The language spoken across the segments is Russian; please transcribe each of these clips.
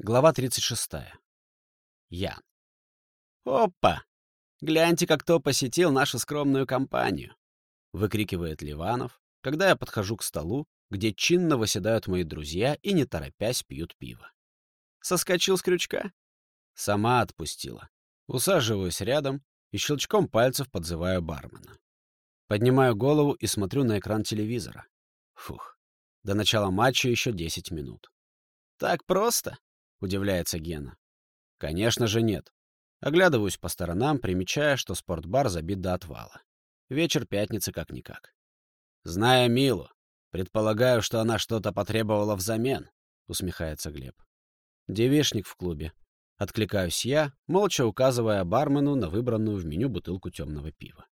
Глава 36. Ян. «Опа! Гляньте, как кто посетил нашу скромную компанию!» — выкрикивает Ливанов, когда я подхожу к столу, где чинно выседают мои друзья и, не торопясь, пьют пиво. Соскочил с крючка? Сама отпустила. Усаживаюсь рядом и щелчком пальцев подзываю бармена. Поднимаю голову и смотрю на экран телевизора. Фух, до начала матча еще 10 минут. «Так просто?» Удивляется Гена. Конечно же нет. Оглядываюсь по сторонам, примечая, что спортбар забит до отвала. Вечер пятницы как-никак. Зная Милу, предполагаю, что она что-то потребовала взамен, усмехается Глеб. Девишник в клубе. Откликаюсь я, молча указывая бармену на выбранную в меню бутылку темного пива.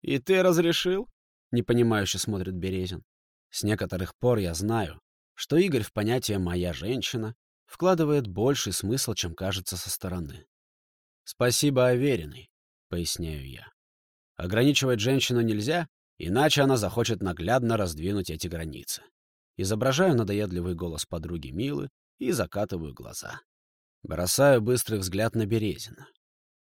«И ты разрешил?» — непонимающе смотрит Березин. С некоторых пор я знаю, что Игорь в понятие «моя женщина» вкладывает больший смысл, чем кажется со стороны. «Спасибо, Авериной», — поясняю я. «Ограничивать женщину нельзя, иначе она захочет наглядно раздвинуть эти границы». Изображаю надоедливый голос подруги Милы и закатываю глаза. Бросаю быстрый взгляд на Березина.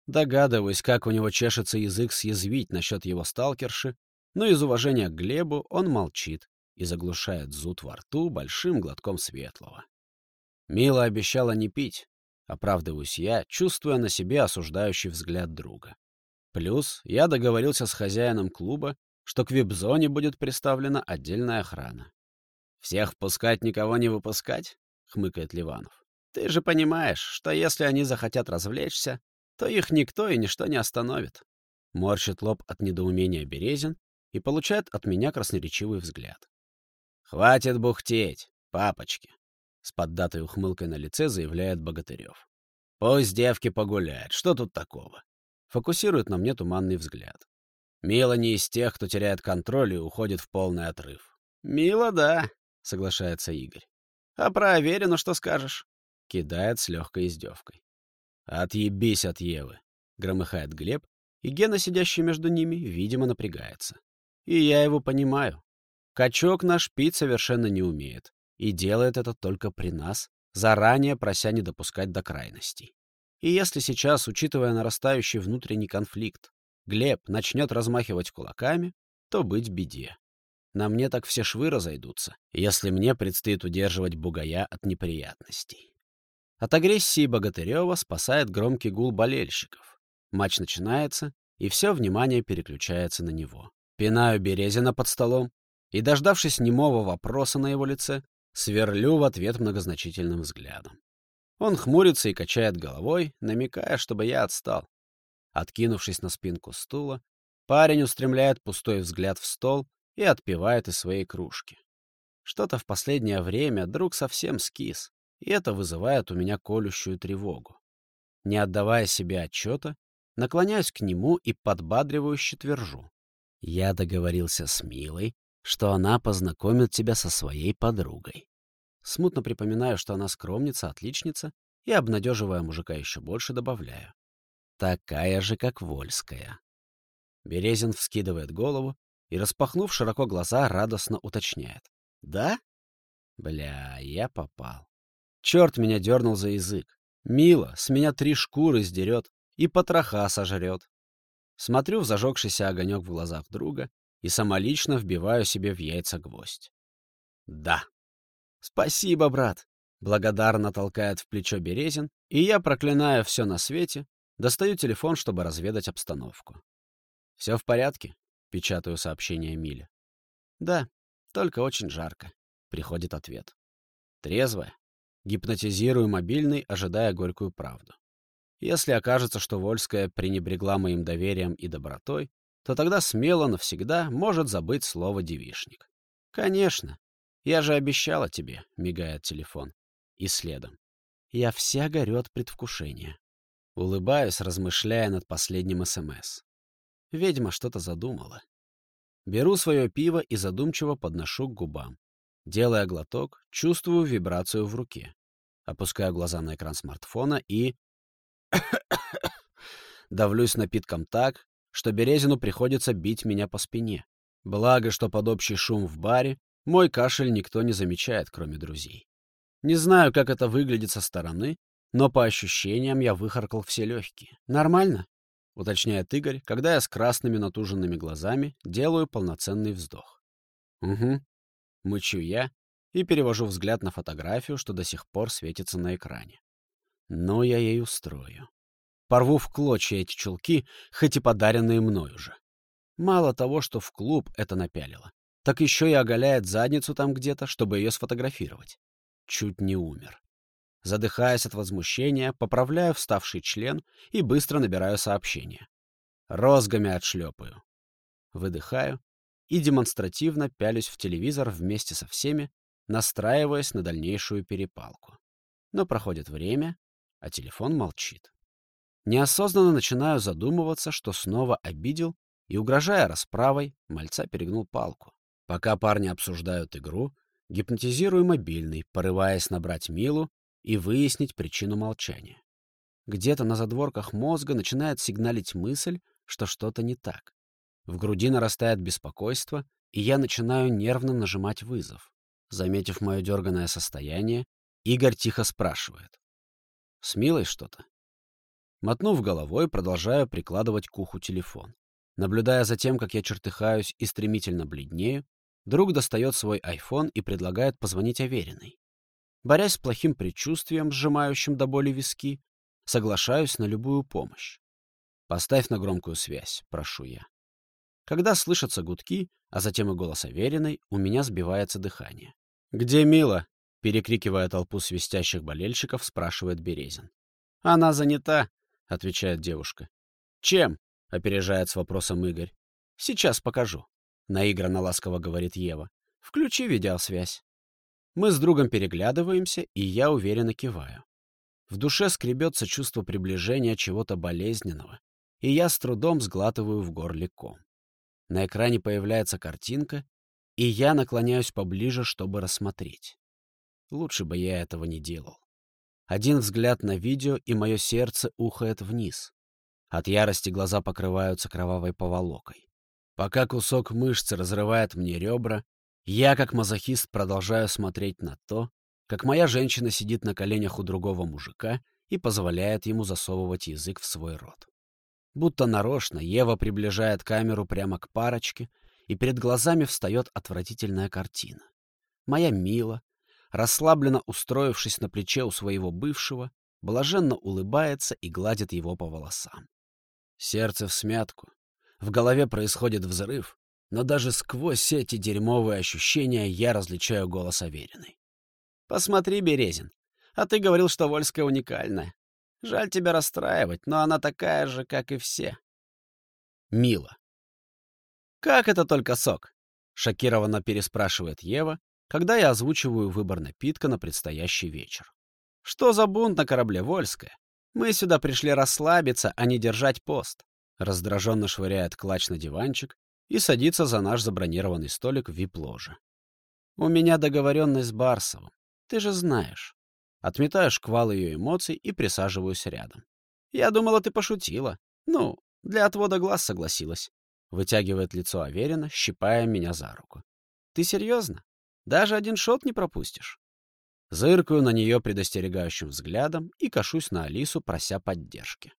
Догадываюсь, как у него чешется язык съязвить насчет его сталкерши, но из уважения к Глебу он молчит и заглушает зуд во рту большим глотком светлого. Мила обещала не пить, оправдываюсь я, чувствуя на себе осуждающий взгляд друга. Плюс я договорился с хозяином клуба, что к вип-зоне будет представлена отдельная охрана. «Всех впускать, никого не выпускать?» — хмыкает Ливанов. «Ты же понимаешь, что если они захотят развлечься, то их никто и ничто не остановит». Морщит лоб от недоумения Березин и получает от меня красноречивый взгляд. «Хватит бухтеть, папочки!» С поддатой ухмылкой на лице заявляет Богатырев. «Пусть девки погуляют, что тут такого?» Фокусирует на мне туманный взгляд. Мила не из тех, кто теряет контроль и уходит в полный отрыв. «Мила, да», — соглашается Игорь. «А про Аверину что скажешь?» Кидает с легкой издевкой. «Отъебись от Евы», — громыхает Глеб, и Гена, сидящий между ними, видимо, напрягается. И я его понимаю. Качок наш пить совершенно не умеет и делает это только при нас, заранее прося не допускать до крайностей. И если сейчас, учитывая нарастающий внутренний конфликт, Глеб начнет размахивать кулаками, то быть беде. На мне так все швы разойдутся, если мне предстоит удерживать бугая от неприятностей. От агрессии Богатырева спасает громкий гул болельщиков. Матч начинается, и все внимание переключается на него. Пинаю Березина под столом и, дождавшись немого вопроса на его лице, Сверлю в ответ многозначительным взглядом. Он хмурится и качает головой, намекая, чтобы я отстал. Откинувшись на спинку стула, парень устремляет пустой взгляд в стол и отпивает из своей кружки. Что-то в последнее время друг совсем скис, и это вызывает у меня колющую тревогу. Не отдавая себе отчета, наклоняюсь к нему и подбадривающе твержу. Я договорился с Милой, что она познакомит тебя со своей подругой. Смутно припоминаю, что она скромница, отличница, и, обнадеживая мужика еще больше, добавляю. Такая же, как Вольская. Березин вскидывает голову и, распахнув широко глаза, радостно уточняет. «Да?» Бля, я попал. Черт меня дернул за язык. Мило, с меня три шкуры сдерет и потроха сожрет. Смотрю в зажегшийся огонек в глазах друга и самолично вбиваю себе в яйца гвоздь. Да. Спасибо, брат. Благодарно толкает в плечо Березин, и я, проклиная все на свете, достаю телефон, чтобы разведать обстановку. «Все в порядке?» — печатаю сообщение Миле. «Да, только очень жарко», — приходит ответ. «Трезвая?» Гипнотизирую мобильный, ожидая горькую правду. Если окажется, что Вольская пренебрегла моим доверием и добротой, то тогда смело навсегда может забыть слово «девишник». «Конечно. Я же обещала тебе», — мигает телефон. И следом. Я вся горю от предвкушения. Улыбаюсь, размышляя над последним СМС. Ведьма что-то задумала. Беру свое пиво и задумчиво подношу к губам. Делая глоток, чувствую вибрацию в руке. Опускаю глаза на экран смартфона и... Давлюсь напитком так, что Березину приходится бить меня по спине. Благо, что под общий шум в баре мой кашель никто не замечает, кроме друзей. Не знаю, как это выглядит со стороны, но по ощущениям я выхаркал все легкие. «Нормально?» — уточняет Игорь, когда я с красными натуженными глазами делаю полноценный вздох. «Угу», — мычу я и перевожу взгляд на фотографию, что до сих пор светится на экране. Но я ей устрою. Порву в клочья эти чулки, хоть и подаренные мною же. Мало того, что в клуб это напялило, так еще и оголяет задницу там где-то, чтобы ее сфотографировать. Чуть не умер. Задыхаясь от возмущения, поправляю вставший член и быстро набираю сообщение. Розгами отшлепаю. Выдыхаю и демонстративно пялюсь в телевизор вместе со всеми, настраиваясь на дальнейшую перепалку. Но проходит время, а телефон молчит. Неосознанно начинаю задумываться, что снова обидел, и, угрожая расправой, мальца перегнул палку. Пока парни обсуждают игру, гипнотизирую мобильный, порываясь набрать Милу и выяснить причину молчания. Где-то на задворках мозга начинает сигналить мысль, что что-то не так. В груди нарастает беспокойство, и я начинаю нервно нажимать вызов. Заметив мое дерганное состояние, Игорь тихо спрашивает. «С Милой что-то?» Мотнув головой, продолжаю прикладывать к уху телефон. Наблюдая за тем, как я чертыхаюсь и стремительно бледнею, друг достает свой айфон и предлагает позвонить Авериной. Борясь с плохим предчувствием, сжимающим до боли виски, соглашаюсь на любую помощь. «Поставь на громкую связь», — прошу я. Когда слышатся гудки, а затем и голос Авериной, у меня сбивается дыхание. «Где Мила?» — перекрикивая толпу свистящих болельщиков, спрашивает Березин. «Она занята», — отвечает девушка. «Чем?» — опережает с вопросом Игорь. «Сейчас покажу», — наигранно ласково говорит Ева. «Включи видеосвязь». Мы с другом переглядываемся, и я уверенно киваю. В душе скребется чувство приближения чего-то болезненного, и я с трудом сглатываю в горле ком. На экране появляется картинка, и я наклоняюсь поближе, чтобы рассмотреть. Лучше бы я этого не делал. Один взгляд на видео, и мое сердце ухает вниз. От ярости глаза покрываются кровавой поволокой. Пока кусок мышцы разрывает мне ребра, я, как мазохист, продолжаю смотреть на то, как моя женщина сидит на коленях у другого мужика и позволяет ему засовывать язык в свой рот. Будто нарочно Ева приближает камеру прямо к парочке, и перед глазами встает отвратительная картина. Моя Мила, расслабленно устроившись на плече у своего бывшего, блаженно улыбается и гладит его по волосам. Сердце в смятку. В голове происходит взрыв, но даже сквозь эти дерьмовые ощущения я различаю голос Авериной. «Посмотри, Березин, а ты говорил, что Вольская уникальная. Жаль тебя расстраивать, но она такая же, как и все». Мила. «Как это только сок?» — шокированно переспрашивает Ева, когда я озвучиваю выбор напитка на предстоящий вечер. «Что за бунт на корабле Вольская? Мы сюда пришли расслабиться, а не держать пост». Раздраженно швыряет клач на диванчик и садится за наш забронированный столик в вип-ложе. «У меня договоренность с Барсовым. Ты же знаешь». Отметаю шквал ее эмоций и присаживаюсь рядом. «Я думала, ты пошутила. Ну, для отвода глаз согласилась». Вытягивает лицо Аверина, щипая меня за руку. «Ты серьезно? Даже один шот не пропустишь?» Зыркаю на нее предостерегающим взглядом и кашусь на Алису, прося поддержки.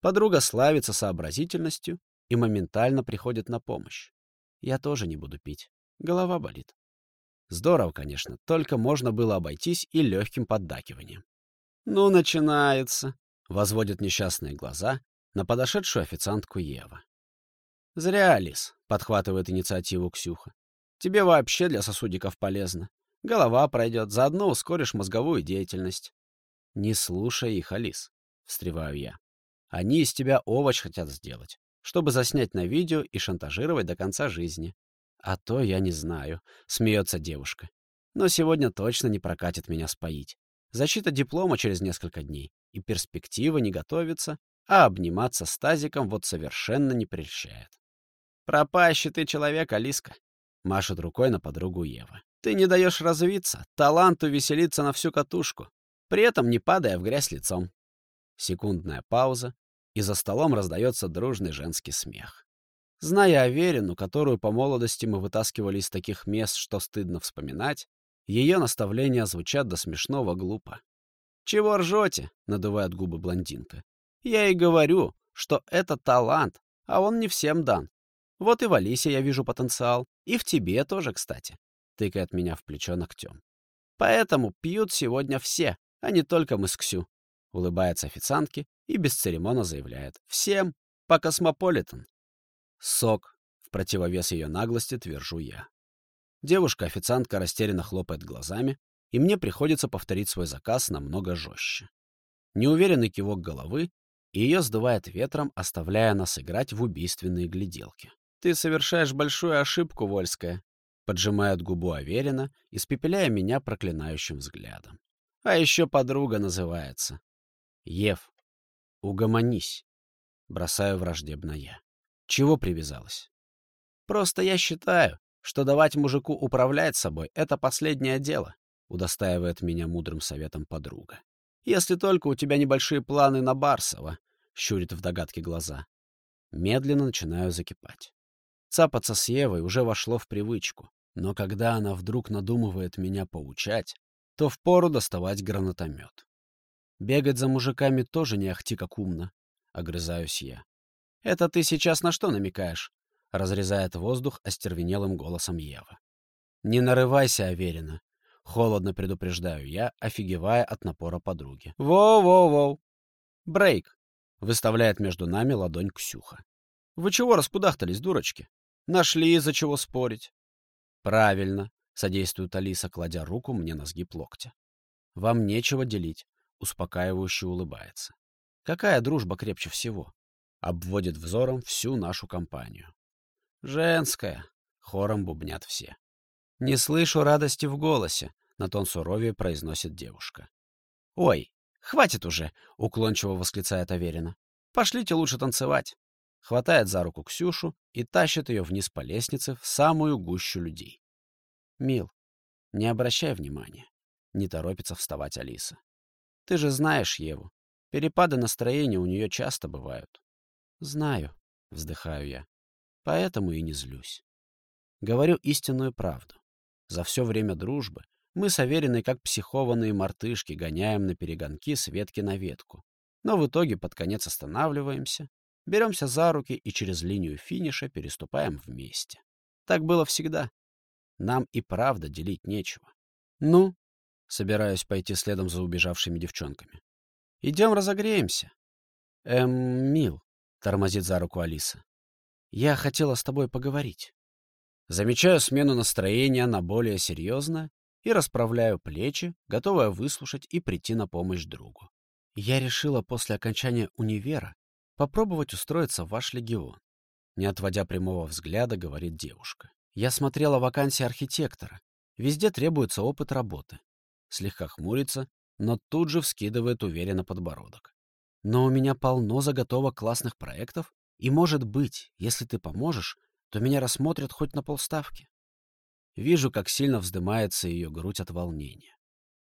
Подруга славится сообразительностью и моментально приходит на помощь. Я тоже не буду пить. Голова болит. Здорово, конечно, только можно было обойтись и легким поддакиванием. «Ну, начинается», — возводят несчастные глаза на подошедшую официантку Ева. «Зря, Алис», — подхватывает инициативу Ксюха. «Тебе вообще для сосудиков полезно. Голова пройдет, заодно ускоришь мозговую деятельность». «Не слушай их, Алис», — встреваю я. «Они из тебя овощ хотят сделать, чтобы заснять на видео и шантажировать до конца жизни». «А то я не знаю», — смеется девушка. «Но сегодня точно не прокатит меня споить. Защита диплома через несколько дней, и перспектива не готовится, а обниматься с тазиком вот совершенно не прельщает». «Пропащий ты человек, Алиска», — машет рукой на подругу Ева. Ты не даешь развиться, таланту веселиться на всю катушку, при этом не падая в грязь лицом. Секундная пауза, и за столом раздается дружный женский смех. Зная Аверину, которую по молодости мы вытаскивали из таких мест, что стыдно вспоминать, Ее наставления звучат до смешного глупо. «Чего ржете?» — надувает губы блондинка. «Я и говорю, что это талант, а он не всем дан. Вот и в Алисе я вижу потенциал, и в тебе тоже, кстати», — тыкает меня в плечо ногтем. «Поэтому пьют сегодня все, а не только мы с Ксю», — улыбается официантке и бесцеремонно заявляет. «Всем по Космополитен». «Сок», — в противовес ее наглости твержу я. Девушка-официантка растерянно хлопает глазами, и мне приходится повторить свой заказ намного жестче. Неуверенный кивок головы, и ее сдувает ветром, оставляя нас играть в убийственные гляделки. «Ты совершаешь большую ошибку, Вольская», — поджимает губу Аверина, испепеляя меня проклинающим взглядом. «А еще подруга называется». «Ев, угомонись», — бросаю враждебно я. «Чего привязалась?» «Просто я считаю, что давать мужику управлять собой — это последнее дело», — удостаивает меня мудрым советом подруга. «Если только у тебя небольшие планы на Барсова», — щурит в догадке глаза. Медленно начинаю закипать. Цапаться с Евой уже вошло в привычку, но когда она вдруг надумывает меня поучать, то впору доставать гранатомет. Бегать за мужиками тоже не ахти как умно, — огрызаюсь я. «Это ты сейчас на что намекаешь?» — разрезает воздух остервенелым голосом Ева. «Не нарывайся, Аверина!» — холодно предупреждаю я, офигевая от напора подруги. «Воу-воу-воу!» «Брейк!» — выставляет между нами ладонь Ксюха. «Вы чего раскудахтались, дурочки? Нашли из-за чего спорить?» «Правильно!» — содействует Алиса, кладя руку мне на сгиб локтя. «Вам нечего делить», — успокаивающе улыбается. «Какая дружба крепче всего?» — обводит взором всю нашу компанию. «Женская!» — хором бубнят все. «Не слышу радости в голосе», — на тон суровее произносит девушка. «Ой, хватит уже!» — уклончиво восклицает Аверина. «Пошлите лучше танцевать!» Хватает за руку Ксюшу и тащит ее вниз по лестнице в самую гущу людей. «Мил, не обращай внимания», — не торопится вставать Алиса. «Ты же знаешь Еву. Перепады настроения у нее часто бывают». «Знаю», — вздыхаю я. Поэтому и не злюсь. Говорю истинную правду. За все время дружбы мы с Авериной, как психованные мартышки, гоняем на перегонки с ветки на ветку. Но в итоге под конец останавливаемся, беремся за руки и через линию финиша переступаем вместе. Так было всегда. Нам и правда делить нечего. Ну, собираюсь пойти следом за убежавшими девчонками. Идем разогреемся. Эм, мил, тормозит за руку Алиса. Я хотела с тобой поговорить. Замечаю смену настроения на более серьезное и расправляю плечи, готовая выслушать и прийти на помощь другу. Я решила после окончания универа попробовать устроиться в ваш легион. Не отводя прямого взгляда, говорит девушка. Я смотрела вакансии архитектора. Везде требуется опыт работы. Слегка хмурится, но тут же вскидывает уверенно подбородок. Но у меня полно заготовок классных проектов, и, может быть, если ты поможешь, то меня рассмотрят хоть на полставки. Вижу, как сильно вздымается ее грудь от волнения.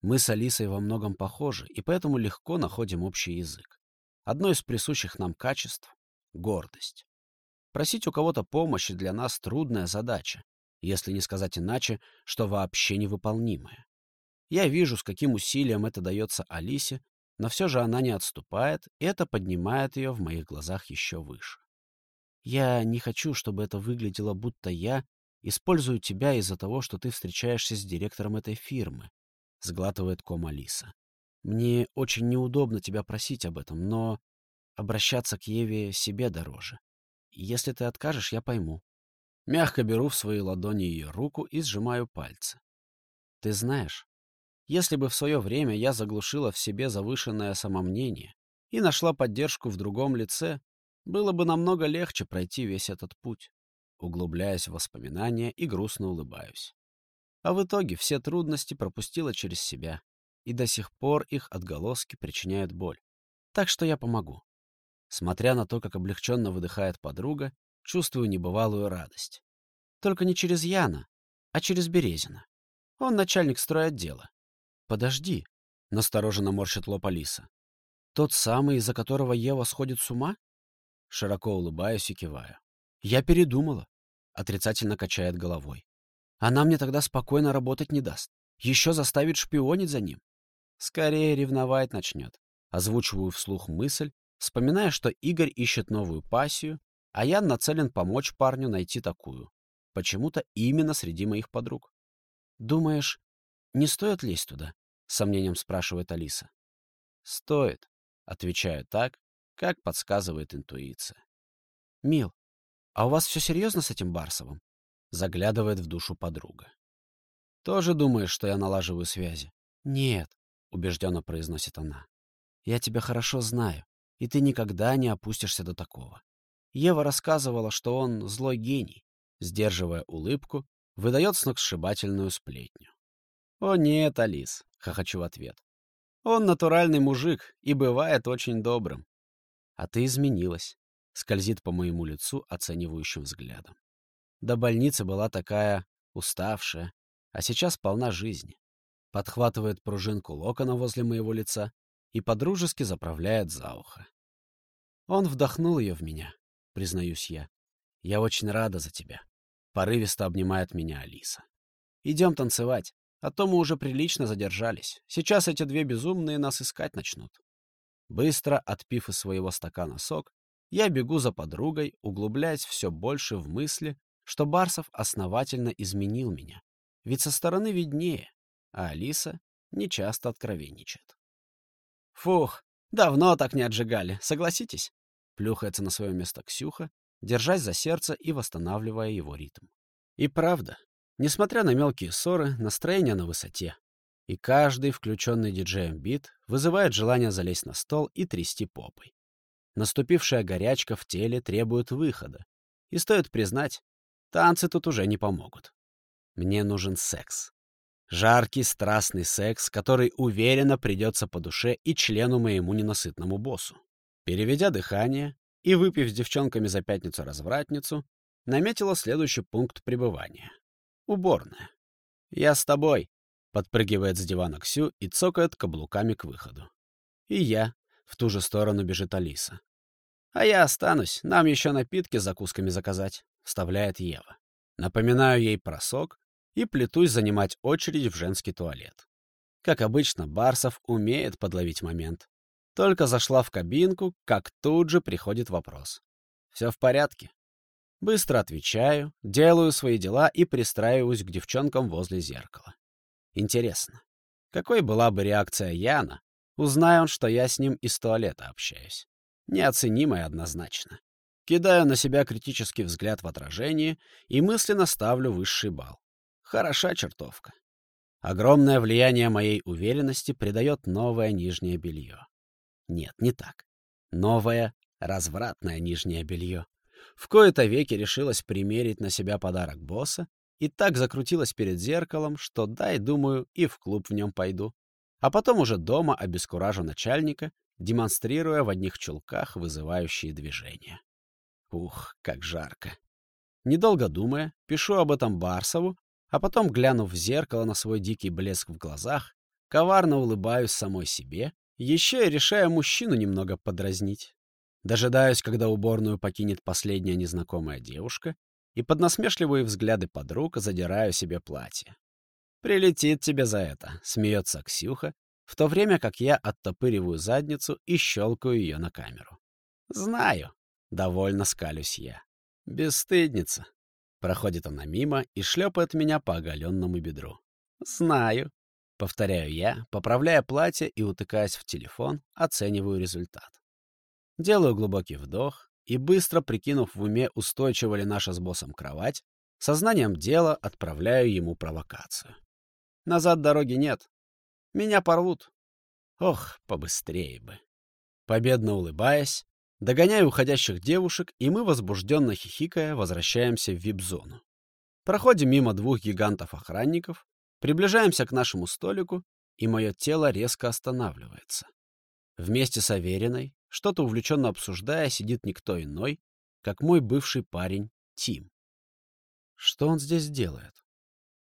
Мы с Алисой во многом похожи, и поэтому легко находим общий язык. Одно из присущих нам качеств — гордость. Просить у кого-то помощи для нас трудная задача, если не сказать иначе, что вообще невыполнимая. Я вижу, с каким усилием это дается Алисе, но все же она не отступает, и это поднимает ее в моих глазах еще выше. Я не хочу, чтобы это выглядело, будто я использую тебя из-за того, что ты встречаешься с директором этой фирмы, — сглатывает ком Алиса. Мне очень неудобно тебя просить об этом, но обращаться к Еве себе дороже. Если ты откажешь, я пойму. Мягко беру в свои ладони ее руку и сжимаю пальцы. Ты знаешь, если бы в свое время я заглушила в себе завышенное самомнение и нашла поддержку в другом лице, было бы намного легче пройти весь этот путь. Углубляясь в воспоминания и грустно улыбаюсь. А в итоге все трудности пропустила через себя, и до сих пор их отголоски причиняют боль. Так что я помогу. Смотря на то, как облегченно выдыхает подруга, чувствую небывалую радость. Только не через Яна, а через Березина. Он начальник стройотдела. Подожди, — настороженно морщит лоб Алиса. Тот самый, из-за которого Ева сходит с ума? Широко улыбаюсь и киваю. Я передумала. Отрицательно качает головой. Она мне тогда спокойно работать не даст. Еще заставит шпионить за ним. Скорее ревновать начнет. Озвучиваю вслух мысль, вспоминая, что Игорь ищет новую пассию, а я нацелен помочь парню найти такую. Почему-то именно среди моих подруг. «Думаешь, не стоит лезть туда?» — сомнением спрашивает Алиса. «Стоит», — отвечаю так, как подсказывает интуиция. «Мил, а у вас все серьезно с этим Барсовым?» — заглядывает в душу подруга. «Тоже думаешь, что я налаживаю связи?» «Нет», — убежденно произносит она. «Я тебя хорошо знаю, и ты никогда не опустишься до такого. Ева рассказывала, что он злой гений. Сдерживая улыбку, выдает сногсшибательную сплетню. «О нет, Алис», — хохочу в ответ. «Он натуральный мужик и бывает очень добрым. А ты изменилась», — скользит по моему лицу оценивающим взглядом. До больницы была такая уставшая, а сейчас полна жизни. Подхватывает пружинку локона возле моего лица и подружески заправляет за ухо. Он вдохнул ее в меня, признаюсь я. Я очень рада за тебя. Порывисто обнимает меня Алиса. Идем танцевать, а то мы уже прилично задержались. Сейчас эти две безумные нас искать начнут. Быстро отпив из своего стакана сок, я бегу за подругой, углубляясь все больше в мысли, что Барсов основательно изменил меня. Ведь со стороны виднее, а Алиса нечасто откровенничает. «Фух, давно так не отжигали, согласитесь?» Плюхается на свое место Ксюха, держась за сердце и восстанавливая его ритм. И правда, несмотря на мелкие ссоры, настроение на высоте. И каждый включенный диджеем бит вызывает желание залезть на стол и трясти попой. Наступившая горячка в теле требует выхода. И стоит признать, танцы тут уже не помогут. Мне нужен секс. Жаркий, страстный секс, который уверенно придется по душе и члену моему ненасытному боссу. Переведя дыхание и выпив с девчонками за пятницу-развратницу, наметила следующий пункт пребывания. Уборная. «Я с тобой», — подпрыгивает с дивана Ксю и цокает каблуками к выходу. И я. В ту же сторону бежит Алиса. «А я останусь, нам еще напитки с закусками заказать», — вставляет Ева. Напоминаю ей про сок и плетусь занимать очередь в женский туалет. Как обычно, Барсов умеет подловить момент. Только зашла в кабинку, как тут же приходит вопрос. «Все в порядке?» Быстро отвечаю, делаю свои дела и пристраиваюсь к девчонкам возле зеркала. Интересно, какой была бы реакция Яна, узнай он, что я с ним из туалета общаюсь? Неоценимая однозначно. Кидаю на себя критический взгляд в отражении и мысленно ставлю высший балл. Хороша чертовка. Огромное влияние моей уверенности придает новое нижнее белье. Нет, не так. Новое, развратное нижнее белье. В кои-то веки решилась примерить на себя подарок босса и так закрутилась перед зеркалом, что дай, думаю, и в клуб в нем пойду. А потом уже дома обескуражу начальника, демонстрируя в одних чулках вызывающие движения. Ух, как жарко. Недолго думая, пишу об этом Барсову, а потом, глянув в зеркало на свой дикий блеск в глазах, коварно улыбаюсь самой себе еще и решая мужчину немного подразнить. Дожидаюсь, когда уборную покинет последняя незнакомая девушка, и под насмешливые взгляды подруг задираю себе платье. «Прилетит тебе за это», — смеется Ксюха, в то время как я оттопыриваю задницу и щелкаю ее на камеру. «Знаю», — довольно скалюсь я. «Бесстыдница». Проходит она мимо и шлепает меня по оголенному бедру. «Знаю», Повторяю я, поправляя платье и утыкаясь в телефон, оцениваю результат. Делаю глубокий вдох и, быстро прикинув в уме, устойчива ли наша с боссом кровать, сознанием дела отправляю ему провокацию. Назад дороги нет. Меня порвут. Ох, побыстрее бы. Победно улыбаясь, догоняю уходящих девушек, и мы, возбужденно хихикая, возвращаемся в вип-зону. Проходим мимо двух гигантов-охранников, Приближаемся к нашему столику, и мое тело резко останавливается. Вместе с Авериной, что-то увлеченно обсуждая, сидит никто иной, как мой бывший парень Тим. Что он здесь делает?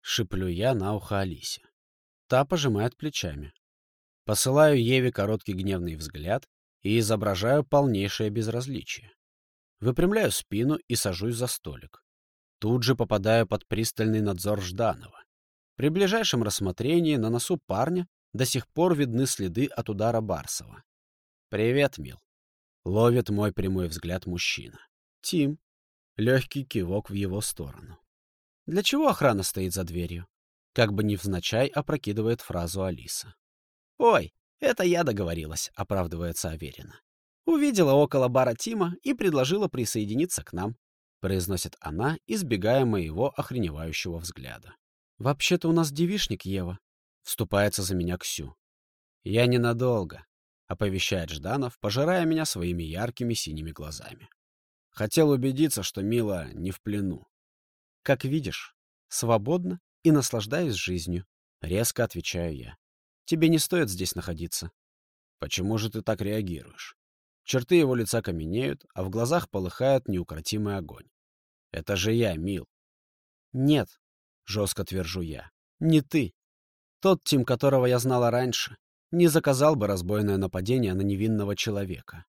Шиплю я на ухо Алисе. Та пожимает плечами. Посылаю Еве короткий гневный взгляд и изображаю полнейшее безразличие. Выпрямляю спину и сажусь за столик. Тут же попадаю под пристальный надзор Жданова. При ближайшем рассмотрении на носу парня до сих пор видны следы от удара Барсова. «Привет, мил!» — ловит мой прямой взгляд мужчина. «Тим». Легкий кивок в его сторону. «Для чего охрана стоит за дверью?» Как бы невзначай опрокидывает фразу Алиса. «Ой, это я договорилась», — оправдывается Аверина. «Увидела около бара Тима и предложила присоединиться к нам», — произносит она, избегая моего охреневающего взгляда. «Вообще-то у нас девишник, Ева», — вступается за меня Ксю. «Я ненадолго», — оповещает Жданов, пожирая меня своими яркими синими глазами. Хотел убедиться, что Мила не в плену. «Как видишь, свободно и наслаждаюсь жизнью», — резко отвечаю я. «Тебе не стоит здесь находиться». «Почему же ты так реагируешь?» Черты его лица каменеют, а в глазах полыхает неукротимый огонь. «Это же я, Мил». «Нет, — жестко твержу я. «Не ты. Тот Тим, которого я знала раньше, не заказал бы разбойное нападение на невинного человека».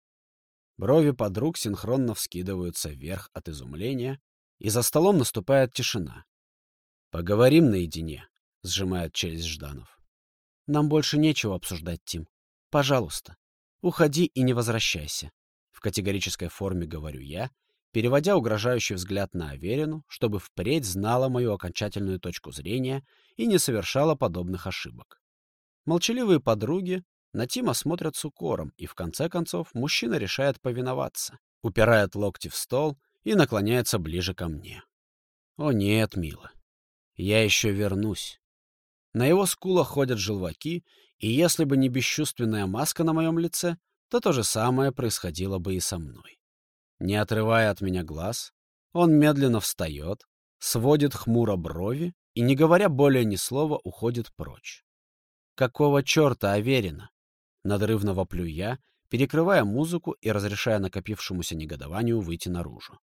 Брови подруг синхронно вскидываются вверх от изумления, и за столом наступает тишина. «Поговорим наедине», — сжимает челюсть Жданов. «Нам больше нечего обсуждать, Тим. Пожалуйста, уходи и не возвращайся», — в категорической форме говорю я, переводя угрожающий взгляд на Аверину, чтобы впредь знала мою окончательную точку зрения и не совершала подобных ошибок. Молчаливые подруги на Тима смотрят с укором, и в конце концов мужчина решает повиноваться, упирает локти в стол и наклоняется ближе ко мне. О нет, мила, я еще вернусь. На его скулах ходят желваки, и если бы не бесчувственная маска на моем лице, то то же самое происходило бы и со мной. Не отрывая от меня глаз, он медленно встает, сводит хмуро брови и, не говоря более ни слова, уходит прочь. «Какого черта, Аверина?» Надрывно воплю я, перекрывая музыку и разрешая накопившемуся негодованию выйти наружу.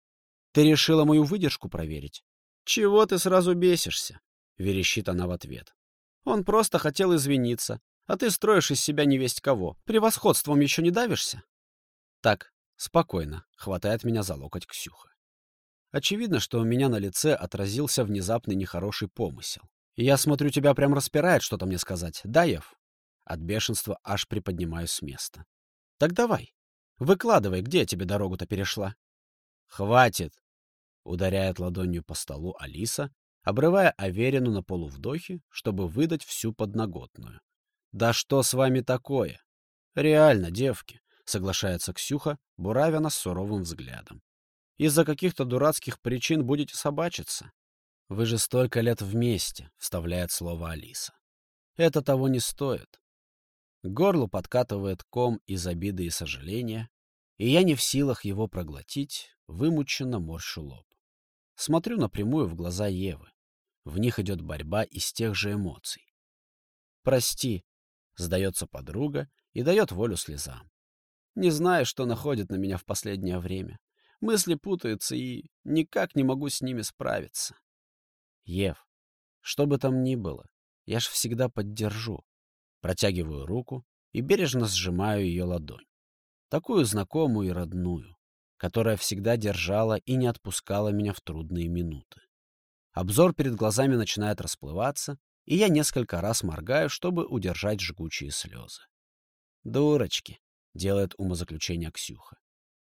«Ты решила мою выдержку проверить?» «Чего ты сразу бесишься?» — верещит она в ответ. «Он просто хотел извиниться, а ты строишь из себя невесть кого. Превосходством еще не давишься?» «Так, Спокойно, хватает меня за локоть Ксюха. Очевидно, что у меня на лице отразился внезапный нехороший помысел. Я смотрю, тебя прям распирает что-то мне сказать. Да? От бешенства аж приподнимаюсь с места. Так давай, выкладывай, где я тебе дорогу-то перешла. Хватит! Ударяет ладонью по столу Алиса, обрывая Аверину на полувдохе, чтобы выдать всю подноготную. Да что с вами такое? Реально, девки, соглашается Ксюха, буравя нас суровым взглядом. Из-за каких-то дурацких причин будете собачиться. Вы же столько лет вместе, вставляет слово Алиса. Это того не стоит. К горлу подкатывает ком из обиды и сожаления, и я не в силах его проглотить, вымученно морщу лоб. Смотрю напрямую в глаза Евы. В них идет борьба из тех же эмоций. «Прости», — сдается подруга и дает волю слезам. Не знаю, что находит на меня в последнее время. Мысли путаются, и никак не могу с ними справиться. Ев, что бы там ни было, я ж всегда поддержу. Протягиваю руку и бережно сжимаю ее ладонь. Такую знакомую и родную, которая всегда держала и не отпускала меня в трудные минуты. Обзор перед глазами начинает расплываться, и я несколько раз моргаю, чтобы удержать жгучие слезы. Дурочки, — делает умозаключение Ксюха.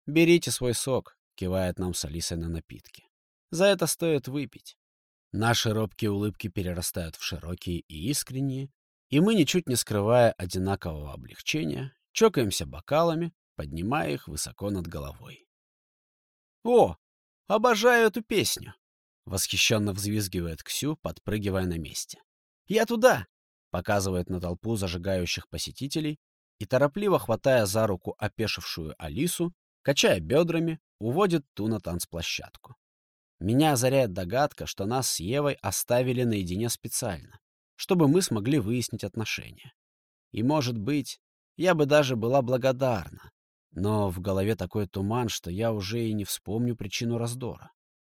«Берите свой сок», — кивает нам с Алисой на напитки. «За это стоит выпить». Наши робкие улыбки перерастают в широкие и искренние, и мы, ничуть не скрывая одинакового облегчения, чокаемся бокалами, поднимая их высоко над головой. «О, обожаю эту песню!» — восхищенно взвизгивает Ксю, подпрыгивая на месте. «Я туда!» — показывает на толпу зажигающих посетителей, и, торопливо хватая за руку опешившую Алису, качая бедрами, уводит ту на танцплощадку. Меня озаряет догадка, что нас с Евой оставили наедине специально, чтобы мы смогли выяснить отношения. И, может быть, я бы даже была благодарна, но в голове такой туман, что я уже и не вспомню причину раздора.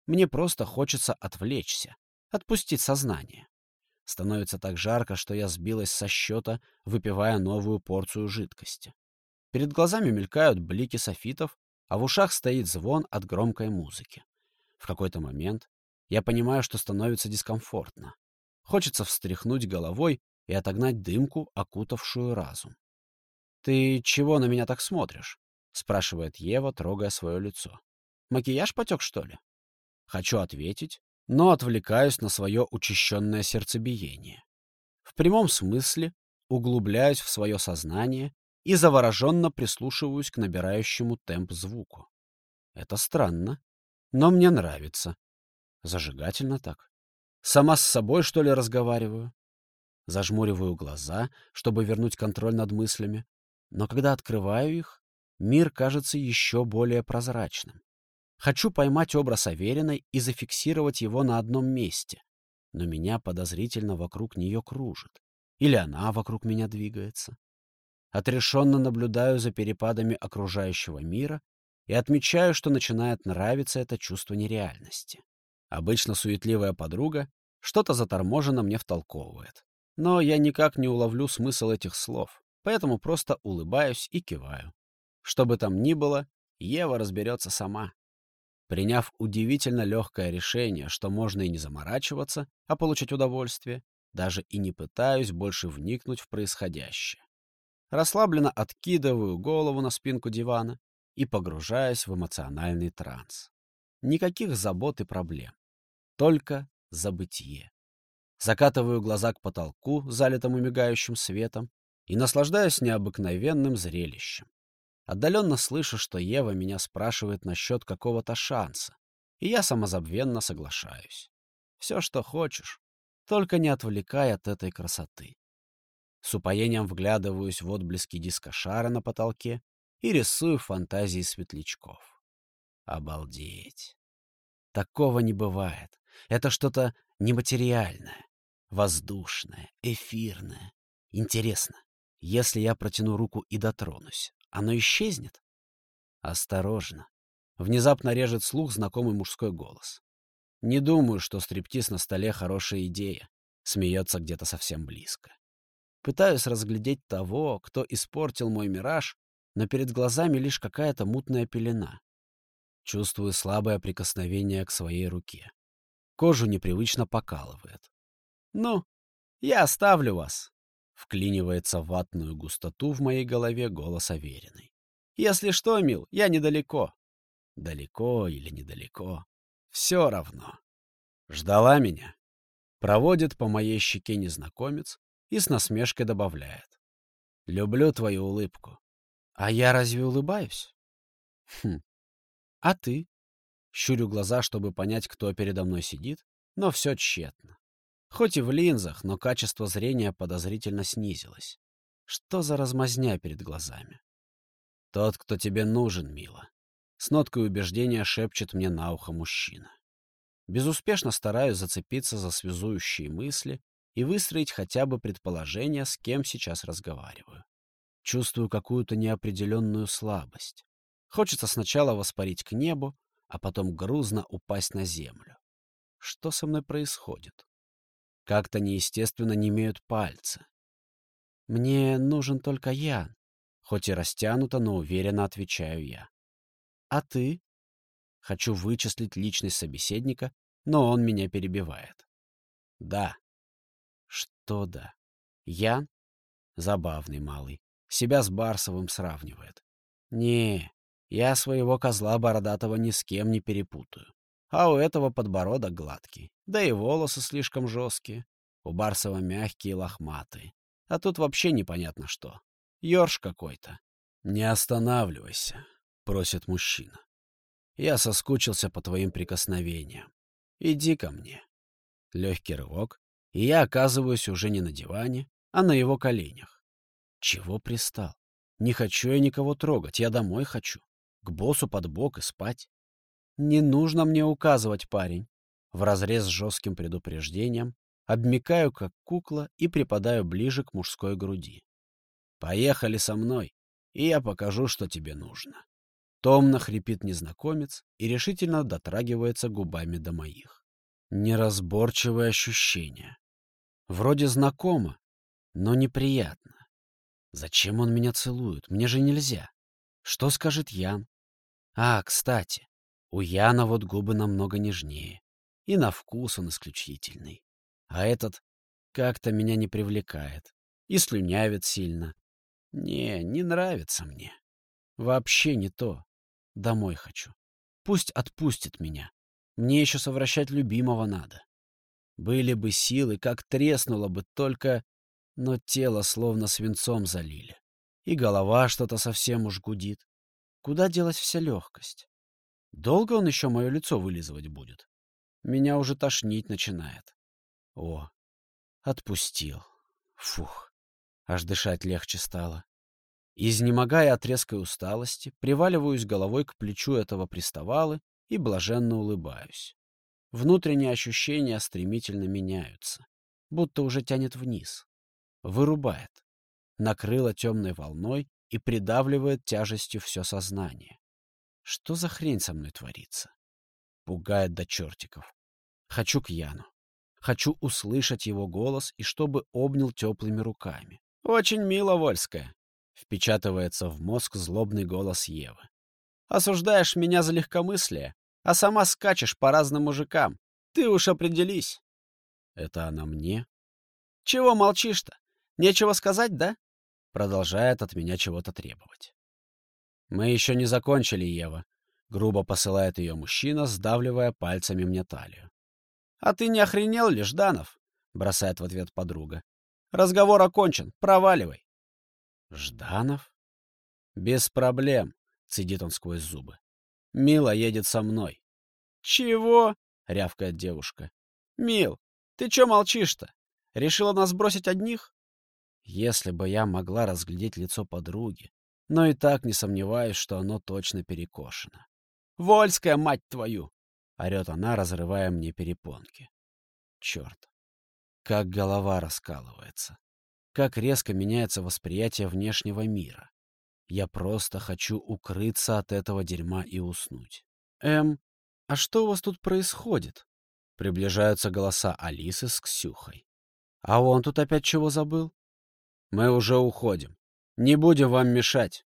Мне просто хочется отвлечься, отпустить сознание. Становится так жарко, что я сбилась со счета, выпивая новую порцию жидкости. Перед глазами мелькают блики софитов, а в ушах стоит звон от громкой музыки. В какой-то момент я понимаю, что становится дискомфортно. Хочется встряхнуть головой и отогнать дымку, окутавшую разум. «Ты чего на меня так смотришь?» — спрашивает Ева, трогая свое лицо. «Макияж потек, что ли?» Хочу ответить, но отвлекаюсь на свое учащенное сердцебиение. В прямом смысле углубляюсь в свое сознание и завороженно прислушиваюсь к набирающему темп звуку. Это странно, но мне нравится. Зажигательно так. Сама с собой, что ли, разговариваю? Зажмуриваю глаза, чтобы вернуть контроль над мыслями, но когда открываю их, мир кажется еще более прозрачным. Хочу поймать образ Авериной и зафиксировать его на одном месте, но меня подозрительно вокруг нее кружит. Или она вокруг меня двигается. Отрешенно наблюдаю за перепадами окружающего мира и отмечаю, что начинает нравиться это чувство нереальности. Обычно суетливая подруга что-то заторможенно мне втолковывает. Но я никак не уловлю смысл этих слов, поэтому просто улыбаюсь и киваю. Что бы там ни было, Ева разберется сама. Приняв удивительно легкое решение, что можно и не заморачиваться, а получить удовольствие, даже и не пытаюсь больше вникнуть в происходящее. Расслабленно откидываю голову на спинку дивана и погружаюсь в эмоциональный транс. Никаких забот и проблем. Только забытие. Закатываю глаза к потолку, залитому мигающим светом, и наслаждаюсь необыкновенным зрелищем. Отдаленно слышу, что Ева меня спрашивает насчет какого-то шанса, и я самозабвенно соглашаюсь. Все, что хочешь, только не отвлекай от этой красоты. С упоением вглядываюсь в отблески дискошара на потолке и рисую фантазии светлячков. Обалдеть! Такого не бывает. Это что-то нематериальное, воздушное, эфирное. Интересно, если я протяну руку и дотронусь, оно исчезнет? Осторожно. Внезапно режет слух знакомый мужской голос. Не думаю, что стриптиз на столе хорошая идея. Смеется где-то совсем близко. Пытаюсь разглядеть того, кто испортил мой мираж, но перед глазами лишь какая-то мутная пелена. Чувствую слабое прикосновение к своей руке. Кожу непривычно покалывает. «Ну, я оставлю вас», — вклинивается ватную густоту в моей голове голос Авериной. «Если что, мил, я недалеко». Далеко или недалеко. Все равно. Ждала меня. Проводит по моей щеке незнакомец и с насмешкой добавляет. Люблю твою улыбку. А я разве улыбаюсь? Хм. А ты? Щурю глаза, чтобы понять, кто передо мной сидит, но все тщетно. Хоть и в линзах, но качество зрения подозрительно снизилось. Что за размазня перед глазами? Тот, кто тебе нужен, мила. С ноткой убеждения шепчет мне на ухо мужчина. Безуспешно стараюсь зацепиться за связующие мысли и выстроить хотя бы предположение, с кем сейчас разговариваю. Чувствую какую-то неопределенную слабость. Хочется сначала воспарить к небу, а потом грузно упасть на землю. Что со мной происходит? Как-то неестественно не имеют пальцы. Мне нужен только Ян, хоть и растянуто, но уверенно отвечаю я. А ты? Хочу вычислить личность собеседника, но он меня перебивает. Да. Что да? Я? Забавный малый. Себя с Барсовым сравнивает. Не, я своего козла бородатого ни с кем не перепутаю. А у этого подбородок гладкий, да и волосы слишком жесткие. У Барсова мягкие лохматые. А тут вообще непонятно что. Ёрш какой-то. Не останавливайся просит мужчина. Я соскучился по твоим прикосновениям. Иди ко мне. Легкий рывок, и я оказываюсь уже не на диване, а на его коленях. Чего пристал? Не хочу я никого трогать, я домой хочу. К боссу под бок и спать. Не нужно мне указывать, парень. Вразрез с жестким предупреждением обмикаю, как кукла, и припадаю ближе к мужской груди. Поехали со мной, и я покажу, что тебе нужно. Томно хрипит незнакомец и решительно дотрагивается губами до моих. Неразборчивое ощущение. Вроде знакомо, но неприятно. Зачем он меня целует? Мне же нельзя. Что скажет Ян? А, кстати, у Яна вот губы намного нежнее. И на вкус он исключительный. А этот Как-то меня не привлекает. И слюнявит сильно. Не, не нравится мне. Вообще не то. Домой хочу. Пусть отпустит меня. Мне еще совращать любимого надо. Были бы силы, как треснуло бы, только... Но тело словно свинцом залили. И голова что-то совсем уж гудит. Куда делась вся легкость? Долго он еще мое лицо вылизывать будет? Меня уже тошнить начинает. О, отпустил. Фух, аж дышать легче стало. Изнемогая от резкой усталости, приваливаюсь головой к плечу этого приставалы и блаженно улыбаюсь. Внутренние ощущения стремительно меняются, будто уже тянет вниз. Вырубает. Накрыло темной волной и придавливает тяжестью все сознание. Что за хрень со мной творится? Пугает до чертиков. Хочу к Яну. Хочу услышать его голос и чтобы обнял теплыми руками. Очень мило, Вольская. Впечатывается в мозг злобный голос Евы. Осуждаешь меня за легкомыслие, а сама скачешь по разным мужикам. Ты уж определись. Это она мне? Чего молчишь-то? Нечего сказать, да? Продолжает от меня чего-то требовать. Мы еще не закончили, Ева. Грубо посылает ее мужчина, сдавливая пальцами мне талию. «А ты не охренел ли, Жданов?» — бросает в ответ подруга. «Разговор окончен. Проваливай». «Жданов?» «Без проблем. — цедит он сквозь зубы. «Мила едет со мной». «Чего?» — рявкает девушка. «Мил, ты чё молчишь-то? Решила нас бросить одних?» Если бы я могла разглядеть лицо подруги, но и так не сомневаюсь, что оно точно перекошено. «Вольская, мать твою!» — орёт она, разрывая мне перепонки. Черт, как голова раскалывается, как резко меняется восприятие внешнего мира. Я просто хочу укрыться от этого дерьма и уснуть. Эм, а что у вас тут происходит? Приближаются голоса Алисы с Ксюхой. А он тут опять чего забыл? Мы уже уходим. Не будем вам мешать.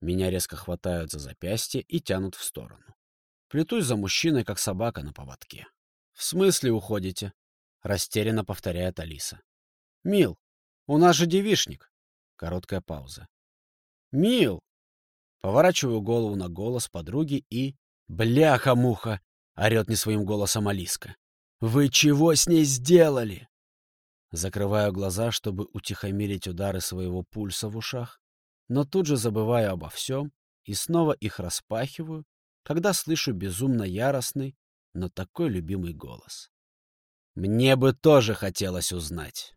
Меня резко хватают за запястье и тянут в сторону. Плетусь за мужчиной, как собака на поводке. «В смысле уходите?» — растерянно повторяет Алиса. «Мил, у нас же девишник». Короткая пауза. «Мил!» Поворачиваю голову на голос подруги и... «Бляха-муха!» — орет не своим голосом Алиска. «Вы чего с ней сделали?» Закрываю глаза, чтобы утихомирить удары своего пульса в ушах, но тут же забываю обо всем и снова их распахиваю, когда слышу безумно яростный, но такой любимый голос. «Мне бы тоже хотелось узнать».